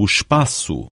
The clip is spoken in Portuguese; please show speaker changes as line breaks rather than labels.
o espaço.